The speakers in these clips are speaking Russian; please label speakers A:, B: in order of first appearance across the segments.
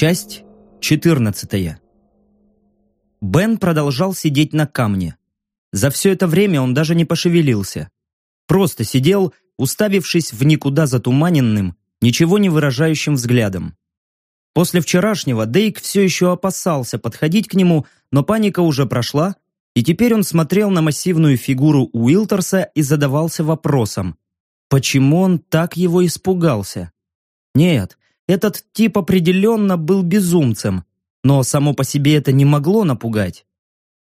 A: Часть 14. Бен продолжал сидеть на камне. За все это время он даже не пошевелился. Просто сидел, уставившись в никуда затуманенным, ничего не выражающим взглядом. После вчерашнего Дейк все еще опасался подходить к нему, но паника уже прошла, и теперь он смотрел на массивную фигуру Уилтерса и задавался вопросом, почему он так его испугался? Нет, этот тип определенно был безумцем, но само по себе это не могло напугать.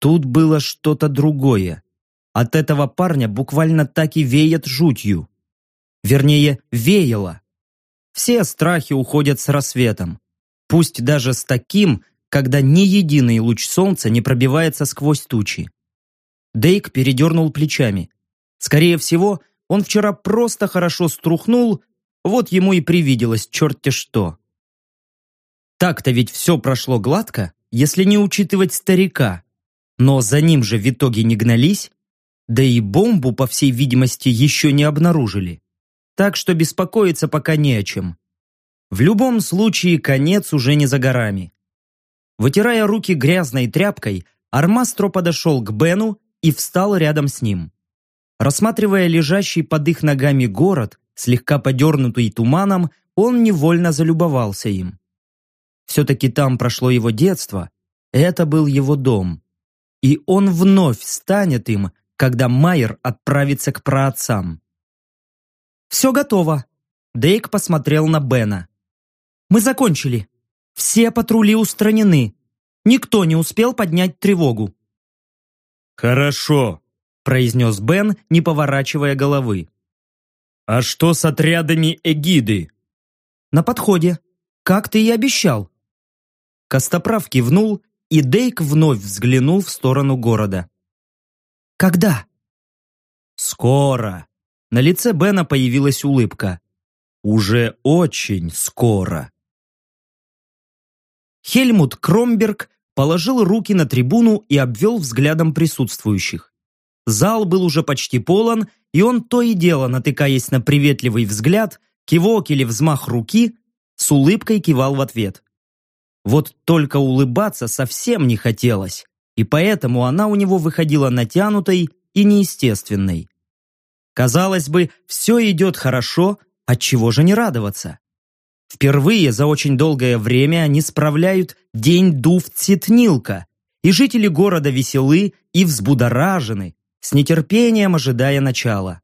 A: Тут было что-то другое. От этого парня буквально так и веет жутью. Вернее, веяло. Все страхи уходят с рассветом. Пусть даже с таким, когда ни единый луч солнца не пробивается сквозь тучи. Дейк передернул плечами. Скорее всего, он вчера просто хорошо струхнул, вот ему и привиделось черт-те что. Так-то ведь все прошло гладко, если не учитывать старика. Но за ним же в итоге не гнались, да и бомбу, по всей видимости, еще не обнаружили. Так что беспокоиться пока не о чем. В любом случае, конец уже не за горами. Вытирая руки грязной тряпкой, Армастро подошел к Бену и встал рядом с ним. Рассматривая лежащий под их ногами город, слегка подернутый туманом, он невольно залюбовался им. Все-таки там прошло его детство, это был его дом. И он вновь станет им, когда Майер отправится к праотцам. «Все готово», — Дейк посмотрел на Бена. «Мы закончили. Все патрули устранены. Никто не успел поднять тревогу».
B: «Хорошо», — произнес Бен, не поворачивая головы. «А что с отрядами эгиды?»
A: «На подходе, как ты и обещал», Костоправ кивнул, и Дейк вновь взглянул в сторону города. «Когда?»
B: «Скоро!» На лице Бена появилась улыбка. «Уже очень скоро!»
A: Хельмут Кромберг положил руки на трибуну и обвел взглядом присутствующих. Зал был уже почти полон, и он то и дело, натыкаясь на приветливый взгляд, кивок или взмах руки, с улыбкой кивал в ответ. Вот только улыбаться совсем не хотелось, и поэтому она у него выходила натянутой и неестественной. Казалось бы, все идет хорошо, отчего же не радоваться? Впервые за очень долгое время они справляют День Дув-Цитнилка, и жители города веселы и взбудоражены, с нетерпением ожидая начала.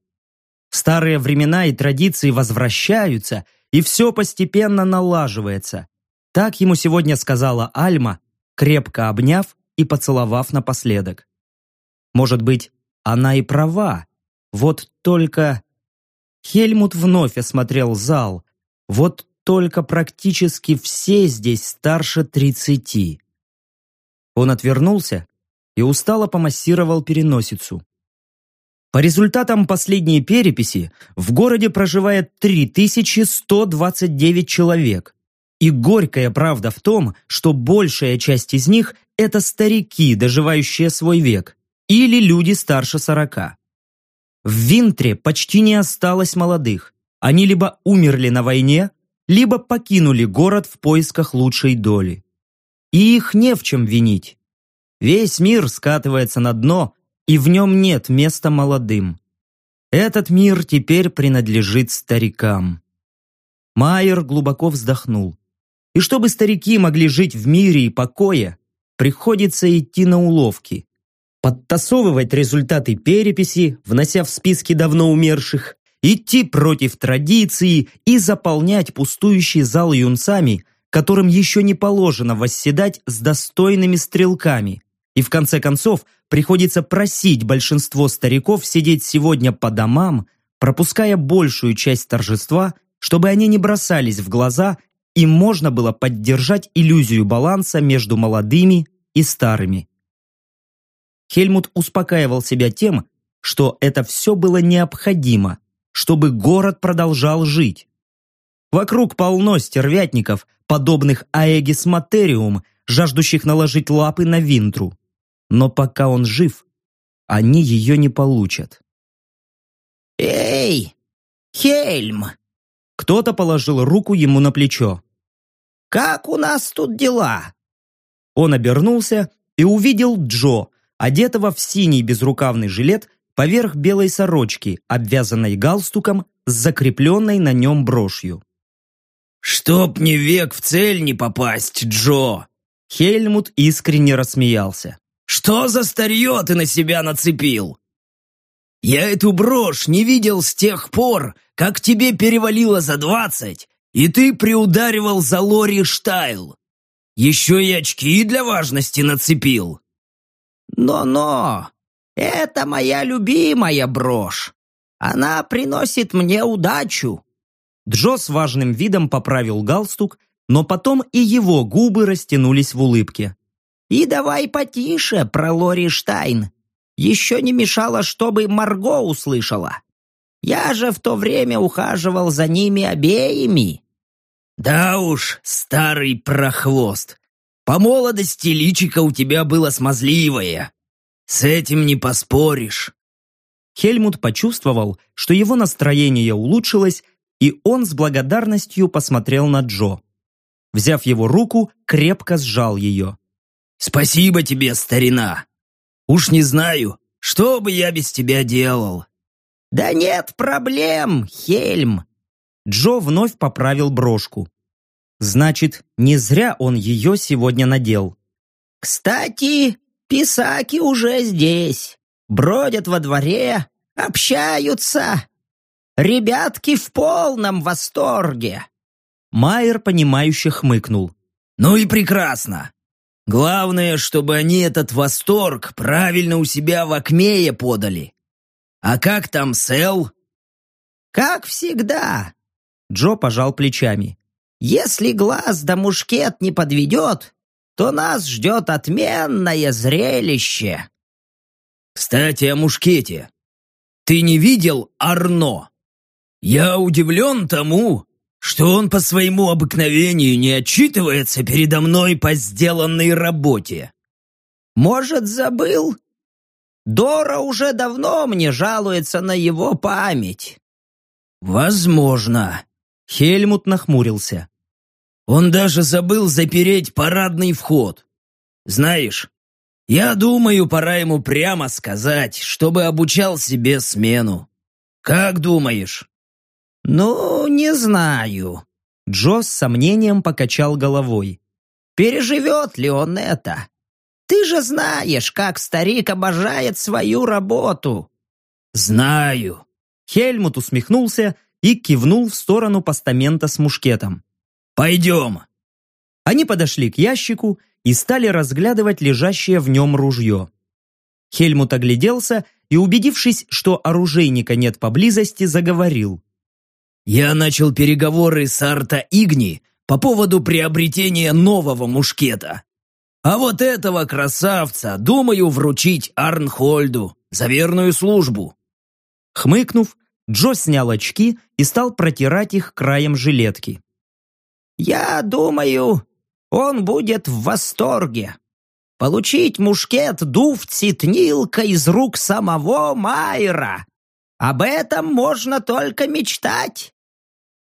A: Старые времена и традиции возвращаются, и все постепенно налаживается. Так ему сегодня сказала Альма, крепко обняв и поцеловав напоследок. Может быть, она и права. Вот только... Хельмут вновь осмотрел зал. Вот только практически все здесь старше тридцати. Он отвернулся и устало помассировал переносицу. По результатам последней переписи в городе проживает 3129 человек, и горькая правда в том, что большая часть из них – это старики, доживающие свой век, или люди старше сорока. В Винтре почти не осталось молодых. Они либо умерли на войне, либо покинули город в поисках лучшей доли. И их не в чем винить. Весь мир скатывается на дно, и в нем нет места молодым. Этот мир теперь принадлежит старикам. Майер глубоко вздохнул. И чтобы старики могли жить в мире и покое, приходится идти на уловки. Подтасовывать результаты переписи, внося в списки давно умерших, идти против традиции и заполнять пустующий зал юнцами, которым еще не положено восседать с достойными стрелками. И в конце концов приходится просить большинство стариков сидеть сегодня по домам, пропуская большую часть торжества, чтобы они не бросались в глаза им можно было поддержать иллюзию баланса между молодыми и старыми. Хельмут успокаивал себя тем, что это все было необходимо, чтобы город продолжал жить. Вокруг полно стервятников, подобных Аэгис Материум, жаждущих наложить лапы на Винтру. Но пока он жив, они ее не получат.
C: «Эй, Хельм!»
A: Кто-то положил руку ему на плечо.
C: «Как у нас тут дела?»
A: Он обернулся и увидел Джо, одетого в синий безрукавный жилет поверх белой сорочки, обвязанной галстуком с закрепленной на нем брошью.
C: «Чтоб ни век в цель не попасть, Джо!»
A: Хельмут искренне рассмеялся.
C: «Что за старье ты на себя нацепил? Я эту брошь не видел с тех пор, как тебе перевалило за двадцать, и ты приударивал за Лори Штайл. Еще и очки для важности нацепил». «Но-но, это моя любимая брошь. Она приносит мне удачу.
A: Джо с важным видом поправил галстук, но потом и его губы растянулись в улыбке.
C: «И давай потише про Лори Штайн. Еще не мешало, чтобы Марго услышала. Я же в то время ухаживал за ними обеими». «Да уж, старый прохвост. По молодости личико у тебя было смазливое. С этим не поспоришь».
A: Хельмут почувствовал, что его настроение улучшилось, и он с благодарностью посмотрел на Джо. Взяв его руку, крепко сжал ее.
C: «Спасибо тебе, старина! Уж не знаю, что бы я без тебя делал!» «Да нет проблем, Хельм!»
A: Джо вновь поправил брошку. Значит, не зря он ее сегодня надел.
C: «Кстати, писаки уже здесь, бродят во дворе, общаются. Ребятки в полном восторге!»
A: Майер, понимающе хмыкнул.
C: «Ну и прекрасно. Главное, чтобы они этот восторг правильно у себя в Акмее подали. А как там Сэл?» «Как всегда!»
A: Джо пожал плечами.
C: «Если глаз да мушкет не подведет, то нас ждет отменное зрелище!» «Кстати, о мушкете. Ты не видел Арно?» Я удивлен тому, что он по своему обыкновению не отчитывается передо мной по сделанной работе. Может, забыл? Дора уже давно мне жалуется на его память. Возможно.
A: Хельмут нахмурился.
C: Он даже забыл запереть парадный вход. Знаешь, я думаю, пора ему прямо сказать, чтобы обучал себе смену. Как думаешь? «Ну, не знаю».
A: Джо с сомнением покачал головой.
C: «Переживет ли он это? Ты же знаешь, как старик обожает свою работу». «Знаю».
A: Хельмут усмехнулся и кивнул в сторону постамента с мушкетом.
C: «Пойдем».
A: Они подошли к ящику и стали разглядывать лежащее в нем ружье. Хельмут огляделся и, убедившись, что оружейника нет поблизости, заговорил.
C: Я начал переговоры с Арта Игни по поводу приобретения нового мушкета. А вот этого красавца думаю вручить Арнхольду за верную службу».
A: Хмыкнув, Джо снял очки и стал протирать их краем жилетки.
C: «Я думаю, он будет в восторге. Получить мушкет Дуфти Тнилка из рук самого Майера. Об этом можно только мечтать.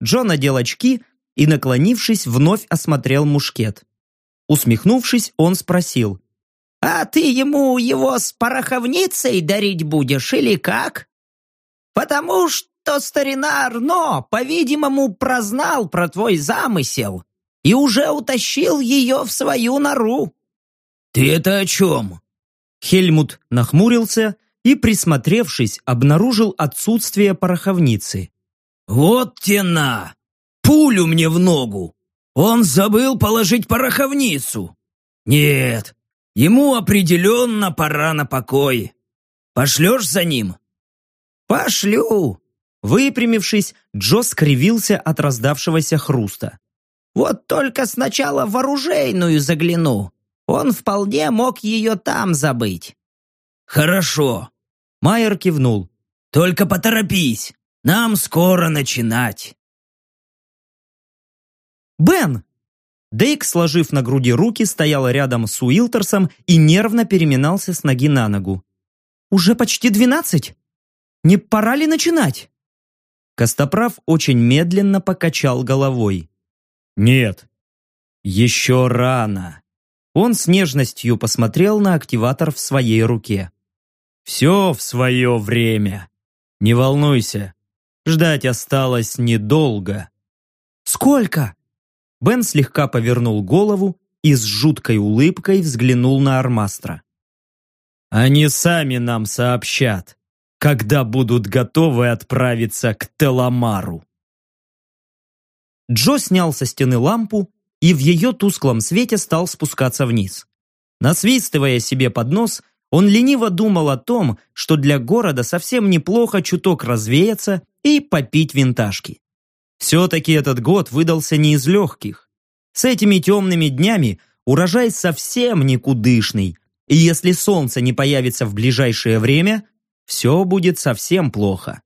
A: Джо надел очки и, наклонившись, вновь осмотрел мушкет. Усмехнувшись, он спросил.
C: «А ты ему его с пороховницей дарить будешь или как?» «Потому что старина Арно, по-видимому, прознал про твой замысел и уже утащил ее в свою нору». «Ты это о чем?»
A: Хельмут нахмурился и, присмотревшись, обнаружил отсутствие пороховницы.
C: «Вот тена! Пулю мне в ногу! Он забыл положить пороховницу! Нет, ему определенно пора на покой. Пошлешь за ним?» «Пошлю!»
A: Выпрямившись, Джо скривился от раздавшегося хруста.
C: «Вот только сначала в оружейную загляну. Он вполне мог ее там забыть». «Хорошо», — Майер кивнул. «Только поторопись. Нам скоро начинать!»
A: «Бен!» Дейк, сложив на груди руки, стоял рядом с Уилтерсом и нервно переминался с ноги на ногу. «Уже почти двенадцать? Не пора ли начинать?» Костоправ очень медленно покачал головой.
B: «Нет.
A: Еще рано. Он с нежностью посмотрел на активатор в своей руке. Все в свое время. Не волнуйся, ждать осталось недолго.
B: Сколько? Бен слегка повернул голову и с жуткой улыбкой взглянул на Армастра.
A: Они сами нам сообщат, когда будут готовы отправиться к Теламару.
B: Джо снял со стены лампу и в ее тусклом свете стал спускаться вниз. Насвистывая себе под нос, он лениво думал о том, что для города совсем неплохо чуток развеяться и попить винтажки. Все-таки этот год выдался не из легких. С этими темными днями урожай совсем никудышный, и если солнце не появится в ближайшее время, все будет совсем плохо.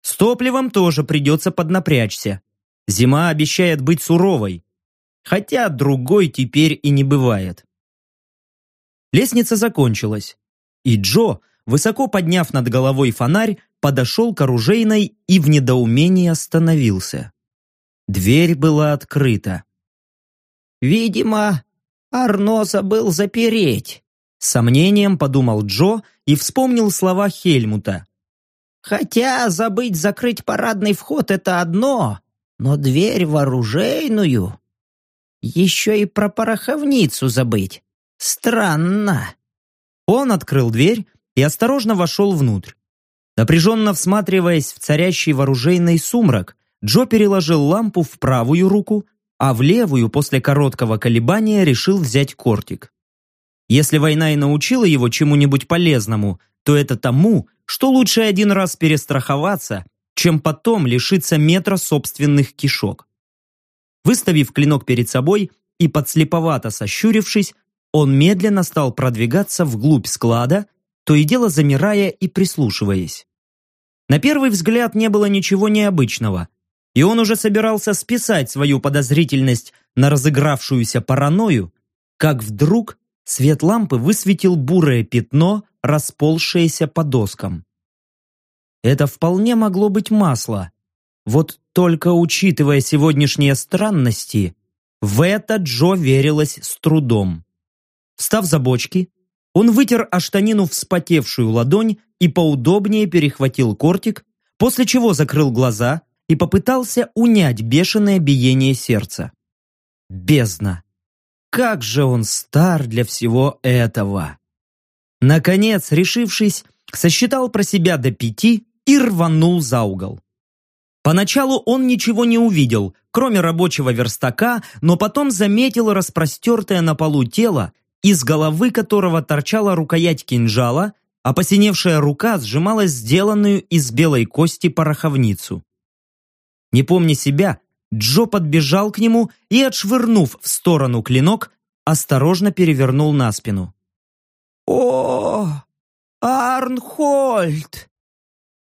B: С топливом тоже придется поднапрячься. Зима обещает быть суровой, хотя другой теперь и не бывает. Лестница закончилась, и Джо, высоко подняв над головой фонарь, подошел к оружейной и в недоумении остановился. Дверь была открыта.
C: «Видимо, Арно забыл запереть»,
B: сомнением подумал Джо и вспомнил слова Хельмута.
C: «Хотя забыть закрыть парадный вход — это одно, но дверь в оружейную... Еще и про пороховницу забыть. Странно».
B: Он открыл дверь и осторожно вошел внутрь. Напряженно всматриваясь в царящий вооружейный сумрак, Джо переложил лампу в правую руку, а в левую после короткого колебания решил взять кортик. Если война и научила его чему-нибудь полезному, то это тому, что лучше один раз перестраховаться, чем потом лишиться метра собственных кишок. Выставив клинок перед собой и подслеповато сощурившись, он медленно стал продвигаться вглубь склада, то и дело замирая и прислушиваясь. На первый взгляд не было ничего необычного, и он уже собирался списать свою подозрительность на разыгравшуюся паранойю, как вдруг свет лампы высветил бурое пятно, расползшееся по доскам. Это вполне могло быть масло. Вот только учитывая сегодняшние странности, в это Джо верилось с трудом. Встав за бочки, он вытер о штанину вспотевшую ладонь и поудобнее перехватил кортик, после чего закрыл глаза и попытался унять бешеное биение сердца. Бездна! Как же он стар для всего этого! Наконец, решившись, сосчитал про себя до пяти и рванул за угол. Поначалу он ничего не увидел, кроме рабочего верстака, но потом заметил распростертое на полу тело из головы которого торчала рукоять кинжала, а посиневшая рука сжимала сделанную из белой кости пороховницу. Не помня себя, Джо подбежал к нему и, отшвырнув в сторону клинок, осторожно перевернул на спину.
C: «О, Арнхольд!»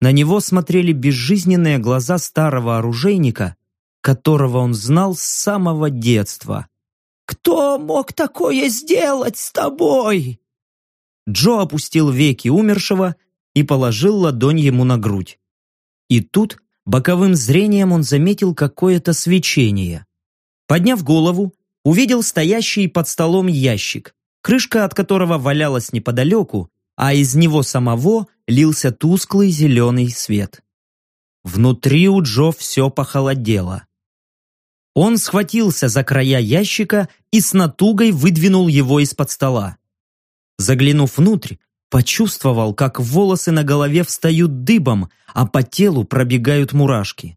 B: На него смотрели безжизненные глаза старого оружейника, которого он знал с самого детства.
C: Кто мог такое сделать с тобой?»
B: Джо опустил веки умершего и положил ладонь ему на грудь. И тут боковым зрением он заметил какое-то свечение. Подняв голову, увидел стоящий под столом ящик, крышка от которого валялась неподалеку, а из него самого лился тусклый зеленый свет. Внутри у Джо все похолодело. Он схватился за края ящика и с натугой выдвинул его из-под стола. Заглянув внутрь, почувствовал, как волосы на голове встают дыбом, а по телу пробегают мурашки.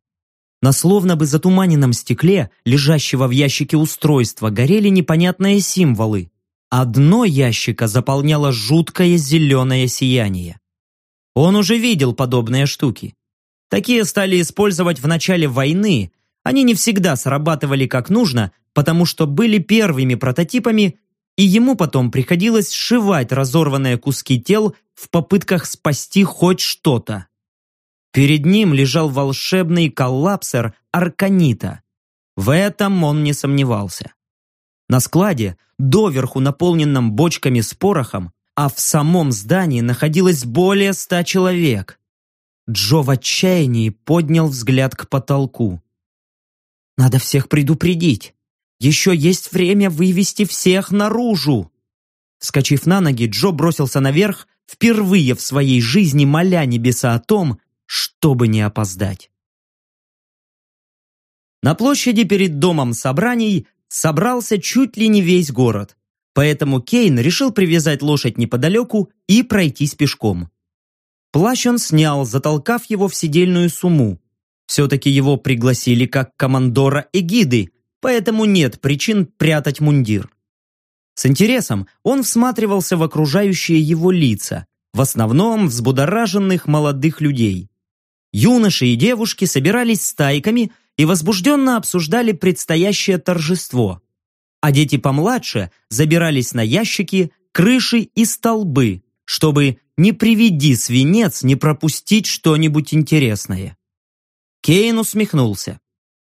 B: На словно бы затуманенном стекле, лежащего в ящике устройства, горели непонятные символы. Одно ящика заполняло жуткое зеленое сияние. Он уже видел подобные штуки. Такие стали использовать в начале войны, они не всегда срабатывали как нужно, потому что были первыми прототипами, и ему потом приходилось сшивать разорванные куски тел в попытках спасти хоть что-то. Перед ним лежал волшебный коллапсер Арканита. В этом он не сомневался. На складе, доверху наполненном бочками с порохом, а в самом здании находилось более ста человек. Джо в отчаянии поднял взгляд к потолку. Надо всех предупредить. Еще есть время вывести всех наружу!» Вскочив на ноги, Джо бросился наверх, впервые в своей жизни моля небеса о том, чтобы не опоздать. На площади перед домом собраний собрался чуть ли не весь город, поэтому Кейн решил привязать лошадь неподалеку и пройтись пешком. Плащ он снял, затолкав его в сидельную сумму. Все-таки его пригласили как командора эгиды, поэтому нет причин прятать мундир. С интересом он всматривался в окружающие его лица, в основном взбудораженных молодых людей. Юноши и девушки собирались стайками и возбужденно обсуждали предстоящее торжество. А дети помладше забирались на ящики, крыши и столбы, чтобы, не приведи свинец, не пропустить что-нибудь интересное. Кейн усмехнулся.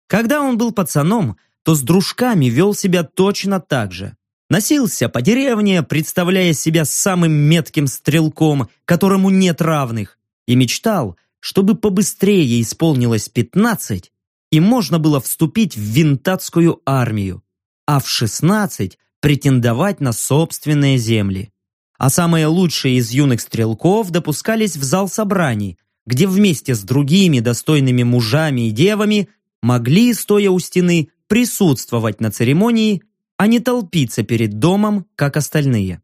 B: Когда он был пацаном, то с дружками вел себя точно так же. Носился по деревне, представляя себя самым метким стрелком, которому нет равных, и мечтал, чтобы побыстрее исполнилось пятнадцать, и можно было вступить в винтатскую армию, а в шестнадцать претендовать на собственные земли. А самые лучшие из юных стрелков допускались в зал собраний, где вместе с другими достойными мужами и девами могли, стоя у стены, присутствовать на церемонии а не толпиться перед домом, как остальные.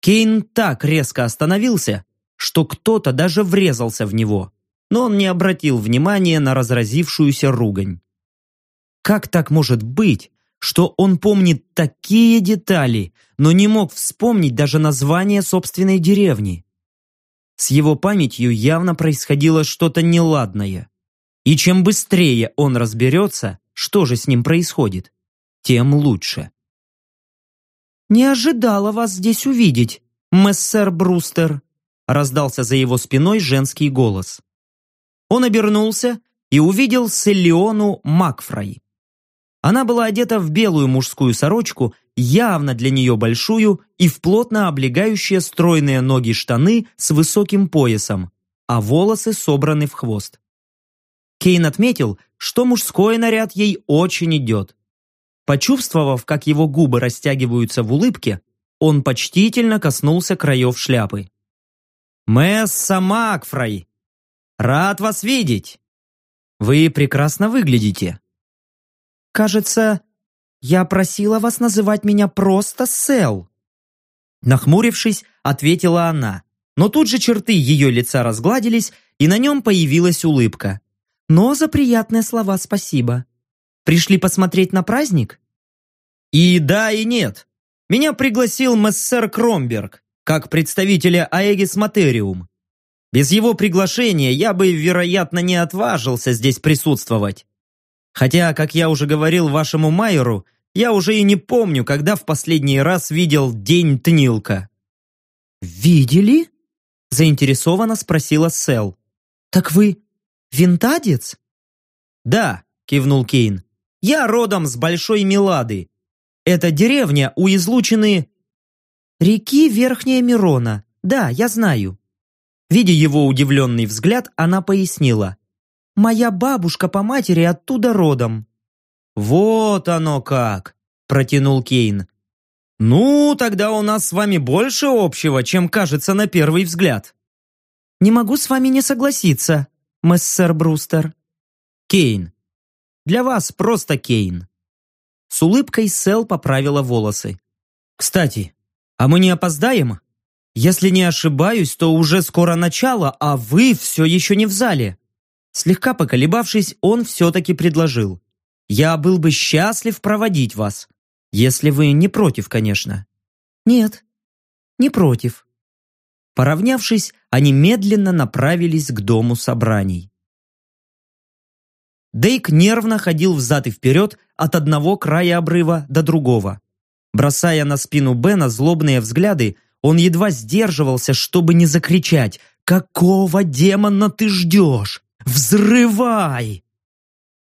B: Кейн так резко остановился, что кто-то даже врезался в него, но он не обратил внимания на разразившуюся ругань. Как так может быть, что он помнит такие детали, но не мог вспомнить даже название собственной деревни? С его памятью явно происходило что-то неладное. И чем быстрее он разберется, что же с ним происходит, тем лучше. «Не ожидала вас здесь увидеть, мессер Брустер», раздался за его спиной женский голос. Он обернулся и увидел Селлиону Макфрай. Она была одета в белую мужскую сорочку, явно для нее большую и в плотно облегающие стройные ноги штаны с высоким поясом, а волосы собраны в хвост. Кейн отметил, что мужской наряд ей очень идет. Почувствовав, как его губы растягиваются в улыбке, он почтительно коснулся краев шляпы. «Месса Макфрай! Рад вас видеть! Вы прекрасно выглядите!» «Кажется, я просила вас называть меня просто Сэл!» Нахмурившись, ответила она, но тут же черты ее лица разгладились, и на нем появилась улыбка. «Но за приятные слова спасибо!» Пришли посмотреть на праздник? И да, и нет. Меня пригласил мессер Кромберг, как представителя Аэгис Материум. Без его приглашения я бы, вероятно, не отважился здесь присутствовать. Хотя, как я уже говорил вашему майору, я уже и не помню, когда в последний раз видел День Тнилка. «Видели?» – заинтересованно спросила Сэл. «Так вы винтадец?» «Да», – кивнул Кейн. Я родом с Большой Милады. Это деревня у излучины... Реки Верхняя Мирона. Да, я знаю. Видя его удивленный взгляд, она пояснила. Моя бабушка по матери оттуда родом. Вот оно как, протянул Кейн. Ну, тогда у нас с вами больше общего, чем кажется на первый взгляд. Не могу с вами не согласиться, мессер Брустер. Кейн, для вас просто Кейн». С улыбкой Сэл поправила волосы. «Кстати, а мы не опоздаем? Если не ошибаюсь, то уже скоро начало, а вы все еще не в зале». Слегка поколебавшись, он все-таки предложил. «Я был бы счастлив проводить вас, если вы не против, конечно». «Нет, не против». Поравнявшись, они медленно направились к дому собраний. Дейк нервно ходил взад и вперед от одного края обрыва до другого. Бросая на спину Бена злобные взгляды, он едва сдерживался, чтобы не закричать «Какого демона ты ждешь? Взрывай!»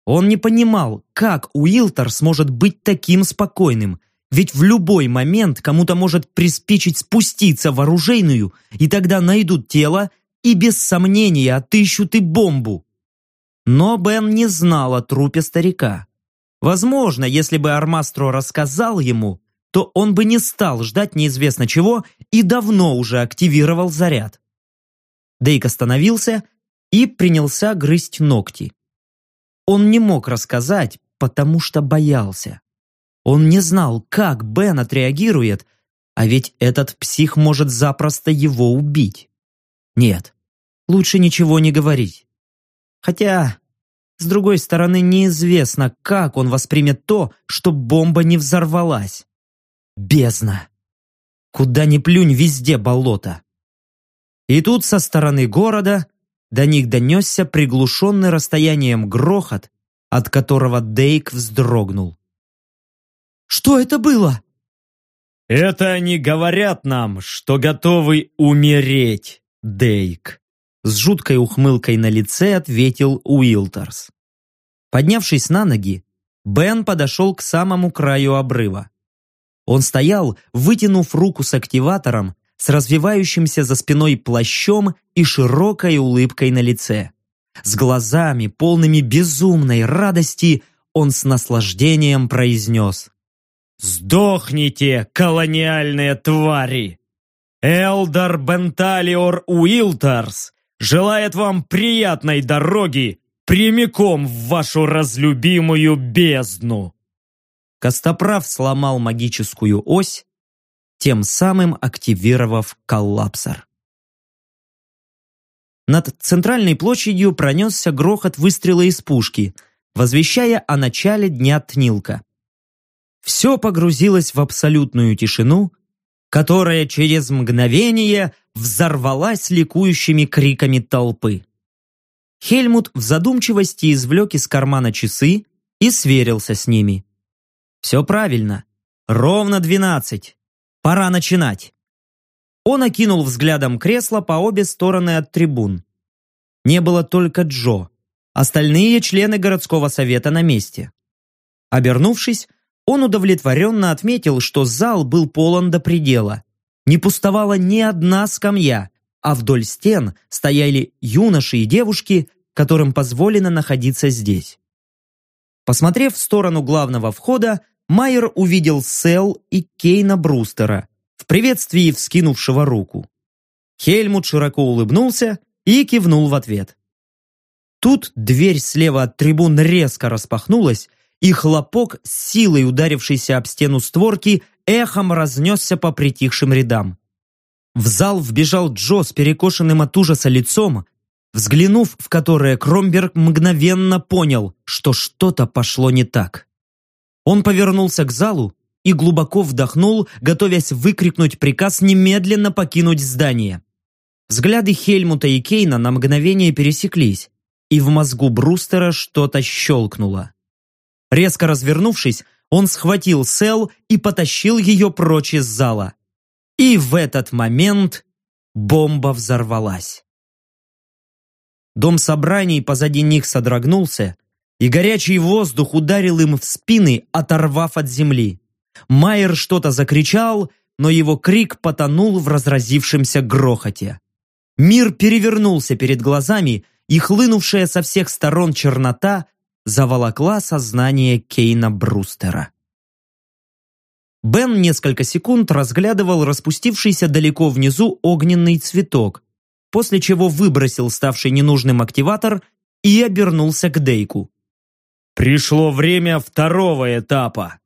B: Он не понимал, как Уилтер сможет быть таким спокойным, ведь в любой момент кому-то может приспичить спуститься в оружейную, и тогда найдут тело и без сомнения отыщут и бомбу. Но Бен не знал о трупе старика. Возможно, если бы Армастро рассказал ему, то он бы не стал ждать неизвестно чего и давно уже активировал заряд. Дейк остановился и принялся грызть ногти. Он не мог рассказать, потому что боялся. Он не знал, как Бен отреагирует, а ведь этот псих может запросто его убить. Нет, лучше ничего не говорить. Хотя, с другой стороны, неизвестно, как он воспримет то, что бомба не взорвалась. Бездна. Куда ни плюнь, везде болото. И тут со стороны города до них донесся приглушенный расстоянием грохот, от которого Дейк вздрогнул. «Что это было?»
A: «Это они говорят нам, что готовы умереть, Дейк»,
B: с жуткой ухмылкой на лице ответил Уилтерс. Поднявшись на ноги, Бен подошел к самому краю обрыва. Он стоял, вытянув руку с активатором, с развивающимся за спиной плащом и широкой улыбкой на лице. С глазами, полными безумной радости, он с наслаждением произнес
A: «Сдохните, колониальные твари! Элдар Бенталиор Уилтерс желает вам приятной дороги прямиком в вашу разлюбимую бездну!»
B: Костоправ сломал магическую ось, тем самым активировав коллапсор. Над центральной площадью пронесся грохот выстрела из пушки, возвещая о начале дня Тнилка. Все погрузилось в абсолютную тишину, которая через мгновение взорвалась ликующими криками толпы. Хельмут в задумчивости извлек из кармана часы и сверился с ними. Все правильно. Ровно двенадцать. Пора начинать. Он окинул взглядом кресло по обе стороны от трибун. Не было только Джо. Остальные члены городского совета на месте. Обернувшись, он удовлетворенно отметил, что зал был полон до предела. Не пустовала ни одна скамья, а вдоль стен стояли юноши и девушки, которым позволено находиться здесь. Посмотрев в сторону главного входа, Майер увидел Сел и Кейна Брустера в приветствии вскинувшего руку. Хельмут широко улыбнулся и кивнул в ответ. Тут дверь слева от трибун резко распахнулась, и хлопок, силой ударившийся об стену створки, эхом разнесся по притихшим рядам. В зал вбежал Джо с перекошенным от ужаса лицом, взглянув в которое Кромберг мгновенно понял, что что-то пошло не так. Он повернулся к залу и глубоко вдохнул, готовясь выкрикнуть приказ немедленно покинуть здание. Взгляды Хельмута и Кейна на мгновение пересеклись, и в мозгу Брустера что-то щелкнуло. Резко развернувшись, он схватил Сел и потащил ее прочь из зала. И в этот момент бомба взорвалась. Дом собраний позади них содрогнулся, и горячий воздух ударил им в спины, оторвав от земли. Майер что-то закричал, но его крик потонул в разразившемся грохоте. Мир перевернулся перед глазами, и хлынувшая со всех сторон чернота заволокла сознание Кейна Брустера. Бен несколько секунд разглядывал распустившийся далеко внизу огненный цветок, после чего выбросил ставший ненужным активатор и обернулся к Дейку.
A: Пришло время второго этапа.